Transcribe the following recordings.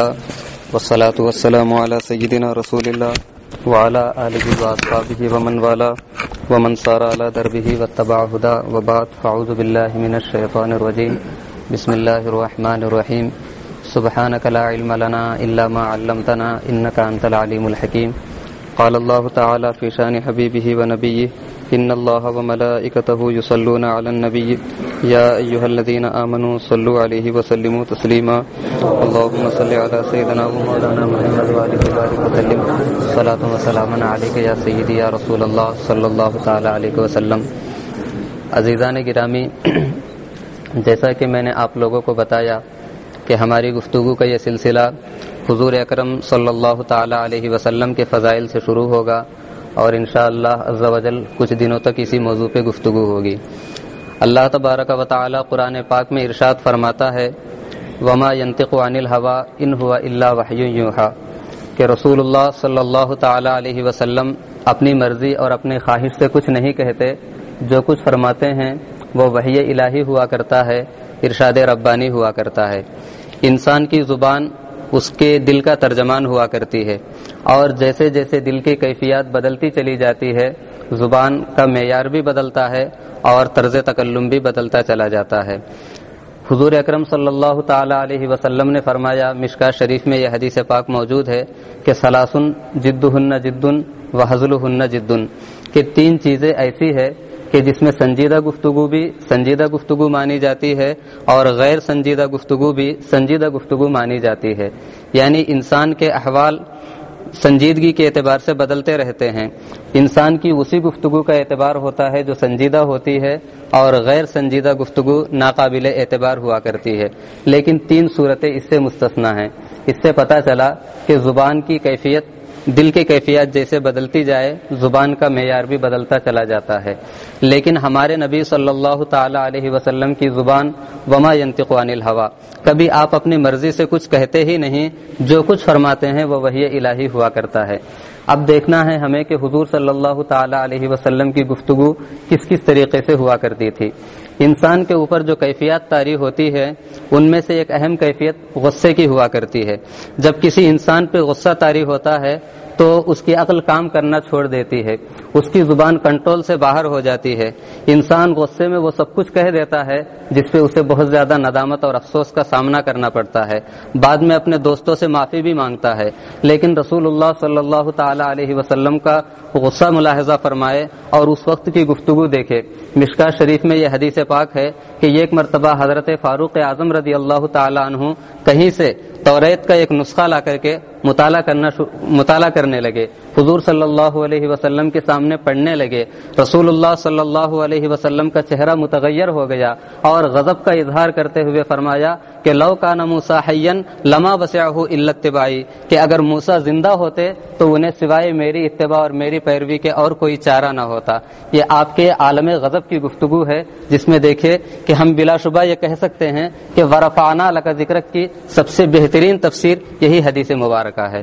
الله والصلاة والسلام على سيدنا رسول الله وعلى آله وأصحابه ومن والاه ومن صار على دربه واتبع هدى وبعد فأعوذ بالله من الشيطان الرجيم بسم الله الرحمن الرحيم سبحانك لا علم لنا إلا ما علمتنا إنك أنت العليم الحكيم قال الله تعالى في شان حبيبه ونبيه إن الله وملائكته يصلون على النبي. يا أيها الذين آمنوا صلوا عليه وسلموا تسليما. اللهم صل على سيدنا ومولانا محمد وآله وبارك وسلم. صلاة وسلاما عليك يا سيدي يا رسول الله صلى الله تعالى عليه وسلم. عزیزان گرامی، جیسا کہ میں نے آپ لوگوں کو بتایا کہ ہماری گفتگو کا یہ سلسلہ حضور اکرم صلی اللہ تعالی علیہ وسلم کے فضائل سے شروع ہوگا۔ اور انشاءاللہ عز و جل کچھ دنوں تک اسی موضوع پہ گفتگو ہوگی۔ اللہ تبارک و تعالی قرآن پاک میں ارشاد فرماتا ہے، وما ينطق عن الهوى ان هو الا وحی یوحا کہ رسول اللہ صلی اللہ تعالی علیہ وسلم اپنی مرضی اور اپنی خواہش سے کچھ نہیں کہتے، جو کچھ فرماتے ہیں وہ وحی الہی ہوا کرتا ہے، ارشاد ربانی ہوا کرتا ہے۔ انسان کی زبان اس کے دل کا ترجمان ہوا کرتی ہے۔ اور جیسے جیسے دل کی کیفیات بدلتی چلی جاتی ہے، زبان کا معیار بھی بدلتا ہے اور طرز تکلم بھی بدلتا چلا جاتا ہے۔ حضور اکرم صلی اللہ تعالی علیہ وسلم نے فرمایا، مشکا شریف میں یہ حدیث پاک موجود ہے کہ سلاسن جد ہن جدن و حضل ہن جدن۔ کہ تین چیزیں ایسی ہے کہ جس میں سنجیدہ گفتگو بھی سنجیدہ گفتگو مانی جاتی ہے اور غیر سنجیدہ گفتگو بھی سنجیدہ گفتگو مانی جاتی ہے۔ یعنی انسان کے احوال سنجیدگی کے اعتبار سے بدلتے رہتے ہیں۔ انسان کی اسی گفتگو کا اعتبار ہوتا ہے جو سنجیدہ ہوتی ہے اور غیر سنجیدہ گفتگو ناقابل اعتبار ہوا کرتی ہے۔ لیکن تین صورتیں اس سے مستثنا ہیں۔ اس سے پتہ چلا کہ زبان کی کیفیت دل کی کیفیت جیسے بدلتی جائے، زبان کا معیار بھی بدلتا چلا جاتا ہے۔ لیکن ہمارے نبی صلی اللہ تعالی علیہ وسلم کی زبان وما ينطق عن کبھی آپ اپنی مرضی سے کچھ کہتے ہی نہیں، جو کچھ فرماتے ہیں وہ وہی الہی ہوا کرتا ہے۔ اب دیکھنا ہے ہمیں کہ حضور صلی اللہ تعالی علیہ وسلم کی گفتگو کس کس طریقے سے ہوا کرتی تھی۔ انسان کے اوپر جو کیفیات طاری ہوتی ہے، ان میں سے ایک اہم کیفیت غصے کی ہوا کرتی ہے۔ جب کسی انسان پہ غصہ طاری ہوتا ہے تو اس کی عقل کام کرنا چھوڑ دیتی ہے۔ اس کی زبان کنٹرول سے باہر ہو جاتی ہے۔ انسان غصے میں وہ سب کچھ کہہ دیتا ہے، جس پہ اسے بہت زیادہ ندامت اور افسوس کا سامنا کرنا پڑتا ہے۔ بعد میں اپنے دوستوں سے معافی بھی مانگتا ہے۔ لیکن رسول اللہ صلی اللہ تعالی علیہ وسلم کا غصہ ملاحظہ فرمائے اور اس وقت کی گفتگو دیکھے۔ مشکا شریف میں یہ حدیث پاک ہے کہ ایک مرتبہ حضرت فاروق اعظم رضی اللہ تعالی عنہ کہیں سے توریت کا ایک نسخہ لا کر کے مطالعہ کرنا مطالعہ کرنے لگے۔ حضور صلی اللہ علیہ وسلم کے سامنے پڑھنے لگے۔ رسول اللہ صلی اللہ علیہ وسلم کا چہرہ متغیر ہو گیا اور غضب کا اظہار کرتے ہوئے فرمایا کہ لو کا نموسا حین لما بسیا ہو التبائی کہ اگر موسا زندہ ہوتے تو انہیں سوائے میری اتباع اور میری پیروی کے اور کوئی چارہ نہ ہوتا۔ یہ آپ کے عالم غضب کی گفتگو ہے، جس میں دیکھے کہ ہم بلا شبہ یہ کہہ سکتے ہیں کہ ورفانہ لکا ذکر کی سب سے بہترین تفسیر یہی حدیث مبارک مبارکہ ہے۔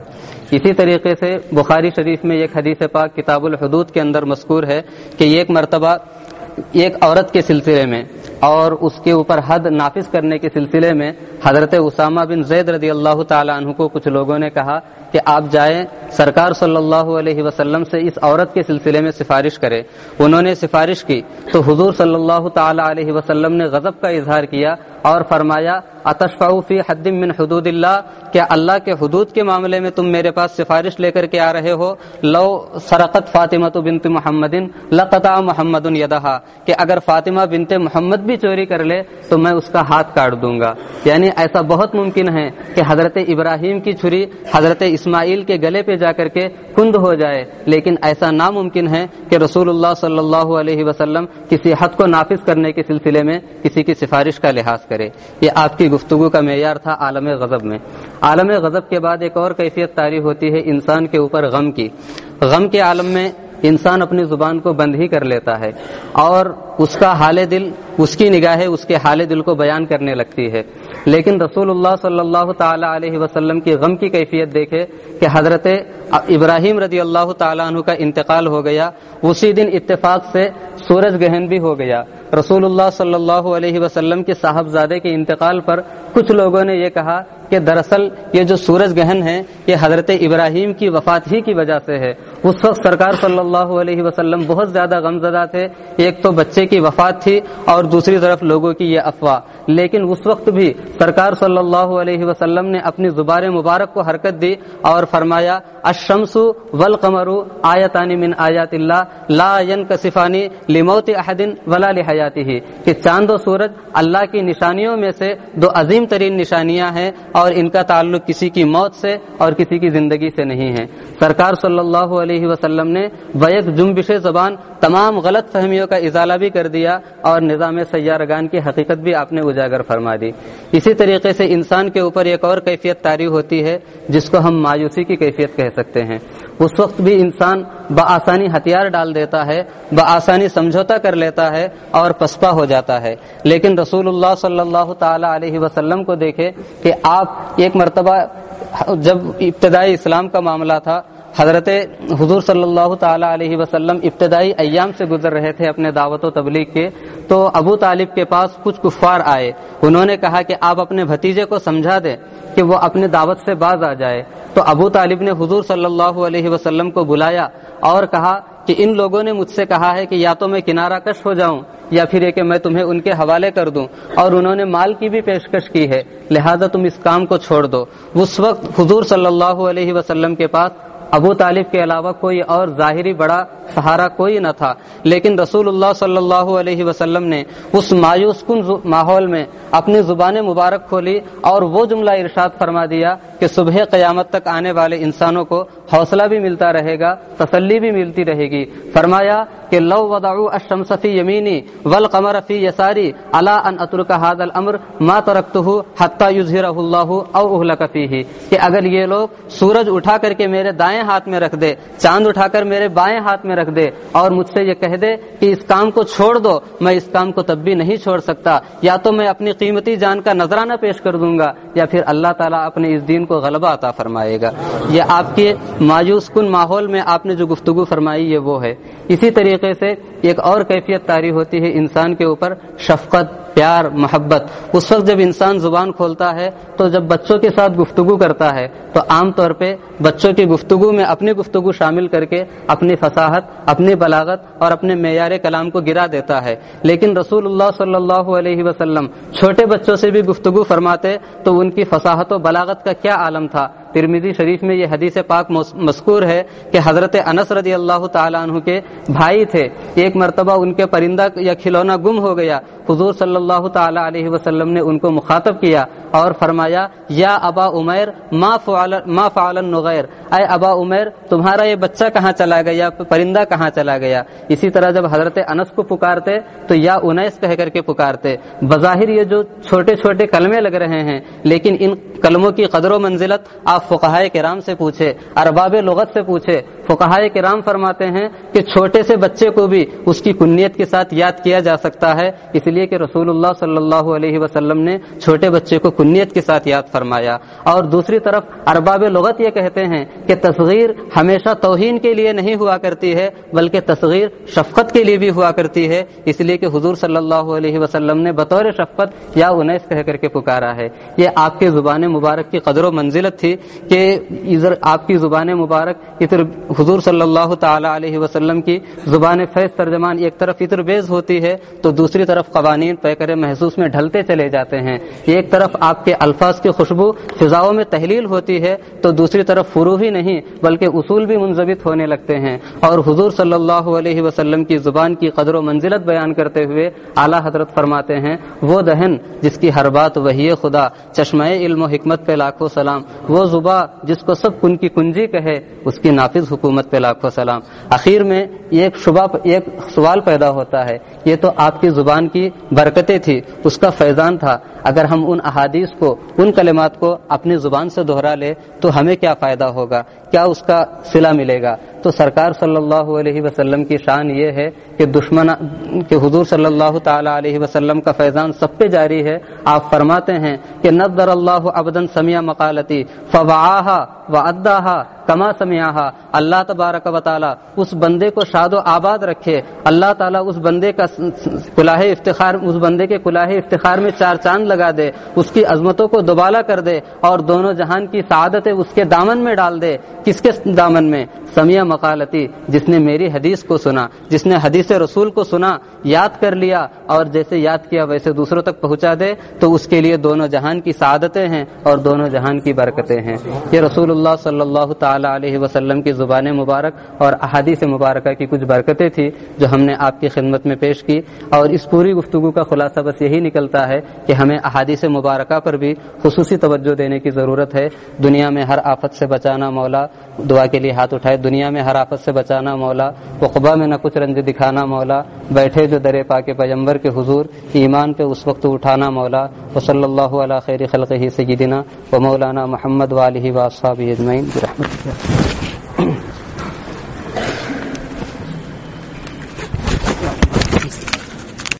اسی طریقے سے بخاری شریف میں ایک حدیث پاک کتاب الحدود کے اندر مذکور ہے کہ ایک مرتبہ ایک عورت کے سلسلے میں اور اس کے اوپر حد نافذ کرنے کے سلسلے میں حضرت اسامہ بن زید رضی اللہ تعالیٰ عنہ کو کچھ لوگوں نے کہا کہ آپ جائیں، سرکار صلی اللہ علیہ وسلم سے اس عورت کے سلسلے میں سفارش کرے انہوں نے سفارش کی تو حضور صلی اللہ تعالی علیہ وسلم نے غضب کا اظہار کیا اور فرمایا فی حد من حدود اللہ کیا اللہ کے حدود کے معاملے میں تم میرے پاس سفارش لے کر کے آ رہے ہو؟ لو سرقت فاطمہ تو بنت محمد، لقطع محمد یدہا، کہ اگر فاطمہ بنت محمد بھی چوری کر لے تو میں اس کا ہاتھ کاٹ دوں گا۔ یعنی ایسا بہت ممکن ہے کہ حضرت ابراہیم کی چھری حضرت اسماعیل کے گلے پہ جا کر کے کند ہو جائے، لیکن ایسا ناممکن ہے کہ رسول اللہ صلی اللہ علیہ وسلم کسی حد کو نافذ کرنے کے سلسلے میں کسی کی سفارش کا لحاظ کرے۔ یہ آپ کی گفتگو کا معیار تھا عالم غضب میں۔ عالم غضب کے بعد ایک اور کیفیت تاری ہوتی ہے انسان کے اوپر غم کی۔ غم کے عالم میں انسان اپنی زبان کو بند ہی کر لیتا ہے اور اس کا حال دل، اس کی نگاہیں اس کے حال دل کو بیان کرنے لگتی ہے۔ لیکن رسول اللہ صلی اللہ تعالی علیہ وسلم کی غم کی کیفیت دیکھے کہ حضرت ابراہیم رضی اللہ تعالیٰ عنہ کا انتقال ہو گیا۔ اسی دن اتفاق سے سورج گہن بھی ہو گیا۔ رسول اللہ صلی اللہ علیہ وسلم کے صاحبزادے کے انتقال پر کچھ لوگوں نے یہ کہا کہ دراصل یہ جو سورج گہن ہے یہ حضرت ابراہیم کی وفات ہی کی وجہ سے ہے۔ اس وقت سرکار صلی اللہ علیہ وسلم بہت زیادہ غمزدہ تھے۔ ایک تو بچے کی وفات تھی اور دوسری طرف لوگوں کی یہ افواہ۔ لیکن اس وقت بھی سرکار صلی اللہ علیہ وسلم نے اپنی زبان مبارک کو حرکت دی اور فرمایا اشمس والقمر آیتانی من آیات اللہ، لا ينکسفانی لموت احد ولا لحیاته کہ چاند و سورج اللہ کی نشانیوں میں سے دو عظیم ترین نشانیاں ہیں اور ان کا تعلق کسی کی موت سے اور کسی کی زندگی سے نہیں ہے۔ سرکار صلی اللہ علیہ وسلم نے بیک جنبش زبان تمام غلط فہمیوں کا ازالہ بھی کر دیا اور نظام سیارگان کی حقیقت بھی آپ نے اجاگر فرما دی۔ اسی طریقے سے انسان کے اوپر ایک اور کیفیت تاری ہوتی ہے، جس کو ہم مایوسی کی کیفیت کہہ سکتے ہیں۔ اس وقت بھی انسان بآسانی ہتھیار ڈال دیتا ہے بآسانی سمجھوتا کر لیتا ہے اور پسپا ہو جاتا ہے۔ لیکن رسول اللہ صلی اللہ تعالی علیہ وسلم کو دیکھے کہ آپ ایک مرتبہ جب ابتدائی اسلام کا معاملہ تھا حضرت حضور صلی اللہ تعالی علیہ وسلم ابتدائی ایام سے گزر رہے تھے اپنے دعوت و تبلیغ کے، تو ابو طالب کے پاس کچھ کفار آئے۔ انہوں نے کہا کہ آپ اپنے بھتیجے کو سمجھا دیں کہ وہ اپنے دعوت سے باز آ جائے۔ تو ابو طالب نے حضور صلی اللہ علیہ وسلم کو بلایا اور کہا کہ ان لوگوں نے مجھ سے کہا ہے کہ یا تو میں کنارہ کش ہو جاؤں یا پھر یہ کہ میں تمہیں ان کے حوالے کر دوں۔ اور انہوں نے مال کی بھی پیشکش کی ہے، لہذا تم اس کام کو چھوڑ دو۔ اس وقت حضور صلی اللہ علیہ وسلم کے پاس ابو طالب کے علاوہ کوئی اور ظاہری بڑا سہارا کوئی نہ تھا۔ لیکن رسول اللہ صلی اللہ علیہ وسلم نے اس مایوس کن ماحول میں اپنی زبان مبارک کھولی اور وہ جملہ ارشاد فرما دیا کہ صبح قیامت تک آنے والے انسانوں کو حوصلہ بھی ملتا رہے گا، تسلی بھی ملتی رہے گی۔ فرمایا کہ لو ودعو الشمس فی یمینی والقمر فی یساری الا ان اترک هذا الامر ما ترکته حتى یظهره الله او اهلك کہ اگر یہ لوگ سورج اٹھا کر کے میرے دائیں ہاتھ میں رکھ دے، چاند اٹھا کر میرے بائیں ہاتھ میں رکھ دے اور مجھ سے یہ کہہ دے کہ اس کام کو چھوڑ دو، میں اس کام کو تب بھی نہیں چھوڑ سکتا۔ یا تو میں اپنی قیمتی جان کا نذرانہ پیش کر دوں گا یا پھر اللہ تعالیٰ اپنے اس دین کو غلبہ عطا فرمائے گا۔ یہ آپ کے مایوس کن ماحول میں آپ نے جو گفتگو فرمائی، یہ وہ ہے۔ اسی طریقے سے ایک اور کیفیت تاری ہوتی ہے انسان کے اوپر، شفقت، پیار، محبت۔ اس وقت جب انسان زبان کھولتا ہے، تو جب بچوں کے ساتھ گفتگو کرتا ہے، تو عام طور پہ بچوں کی گفتگو میں اپنی گفتگو شامل کر کے اپنی فصاحت، اپنی بلاغت اور اپنے معیار کلام کو گرا دیتا ہے۔ لیکن رسول اللہ صلی اللہ علیہ وسلم چھوٹے بچوں سے بھی گفتگو فرماتے، تو ان کی فصاحت و بلاغت کا کیا عالم تھا۔ ترمیزی شریف میں یہ حدیث پاک مذکور ہے کہ حضرت انس رضی اللہ تعالیٰ عنہ کے بھائی تھے۔ ایک مرتبہ ان کے پرندہ یا کھلونا گم ہو گیا۔ حضور صلی اللہ تعالی علیہ وسلم نے ان کو مخاطب کیا اور فرمایا، یا ابا عمیر، ما فعل نغیر اے ابا عمیر، تمہارا یہ بچہ کہاں چلا گیا؟ پرندہ کہاں چلا گیا؟ اسی طرح جب حضرت انس کو پکارتے، تو یا انیس کہہ کر کے پکارتے۔ بظاہر یہ جو چھوٹے چھوٹے کلمے لگ رہے ہیں، لیکن ان کلموں کی قدر و منزلت آپ فقہائے کرام سے پوچھے ارباب لغت سے پوچھے فقہائے کرام فرماتے ہیں کہ چھوٹے سے بچے کو بھی اس کی کنیت کے ساتھ یاد کیا جا سکتا ہے، اس لیے کہ رسول اللہ صلی اللہ علیہ وسلم نے چھوٹے بچے کو کنیت کے ساتھ یاد فرمایا۔ اور دوسری طرف ارباب لغت یہ کہتے ہیں کہ تصغیر ہمیشہ توہین کے لیے نہیں ہوا کرتی ہے، بلکہ تصغیر شفقت کے لیے بھی ہوا کرتی ہے۔ اس لیے کہ حضور صلی اللہ علیہ وسلم نے بطور شفقت یا انیس کہہ کر کے پکارا ہے۔ یہ آپ کے زبان مبارک کی قدر و منزلت تھی کہ ادھر آپ کی زبان مبارک حضور صلی اللہ تعالی علیہ وسلم کی زبان فیض ترجمان ایک طرف ادھر بیز ہوتی ہے تو دوسری طرف قوانین پیکر محسوس میں ڈھلتے چلے جاتے ہیں۔ ایک طرف آپ کے الفاظ کی خوشبو فضاؤں میں تحلیل ہوتی ہے تو دوسری طرف فرو ہی نہیں بلکہ اصول بھی منظمت ہونے لگتے ہیں۔ اور حضور صلی اللہ علیہ وسلم کی زبان کی قدر و منزلت بیان کرتے ہوئے اعلیٰ حضرت فرماتے ہیں، وہ دہن جس کی ہر بات وہی خدا، چشمہ علم و حکمت پہ لاکھوں سلام، وہ زبا جس کو سب کن کی کنجی کہے، اس کی نافذ حکومت حکومت پہ لاکھوں سلام۔ اخیر میں ایک شبہ ایک سوال پیدا ہوتا ہے۔ یہ تو آپ کی زبان کی برکتیں تھی اس کا فیضان تھا۔ اگر ہم ان احادیث کو، ان کلمات کو اپنی زبان سے دوہرا لے، تو ہمیں کیا فائدہ ہوگا؟ کیا اس کا صلہ ملے گا؟ تو سرکار صلی اللہ علیہ وسلم کی شان یہ ہے کہ دشمن، کہ حضور صلی اللہ تعالی علیہ وسلم کا فیضان سب پہ جاری ہے۔ آپ فرماتے ہیں کہ نظر اللہ ابدن سمیہ مقالتی فواہا و اداہا کما سمیاہا اللہ تبارک و تعالی اس بندے کو شاد و آباد رکھے۔ اللہ تعالیٰ اس بندے کا کلاہ افتخار، اس بندے کے کلاہ افتخار میں چار چاند لگا دے، اس کی عظمتوں کو دوبالا کر دے اور دونوں جہان کی سعادتیں اس کے دامن میں ڈال دے۔ کس کے دامن میں؟ سمیہ مقالتی، جس نے میری حدیث کو سنا، جس نے حدیث رسول کو سنا، یاد کر لیا اور جیسے یاد کیا ویسے دوسروں تک پہنچا دے۔ تو اس کے لیے دونوں جہان کی سعادتیں ہیں اور دونوں جہان کی برکتیں ہیں۔ یہ رسول اللہ صلی اللہ تعالی علیہ وسلم کی زبان مبارک اور احادیث مبارکہ کی کچھ برکتیں تھیں جو ہم نے آپ کی خدمت میں پیش کی اور اس پوری گفتگو کا خلاصہ بس یہی نکلتا ہے کہ ہمیں احادیث مبارکہ پر بھی خصوصی توجہ دینے کی ضرورت ہے۔ دنیا میں ہر آفت سے بچانا مولا، دعا کے لیے ہاتھ اٹھائے، دنیا میں ہر آفت سے بچانا مولا وقبا میں نہ کچھ رنج دکھانا مولا بیٹھے جو درے پاک پیغمبر کے حضور ایمان پہ اس وقت اٹھانا مولا و صلی اللہ علیہ خیر خلق ہی سیدنا و مولانا محمد والی و صاب اجمعین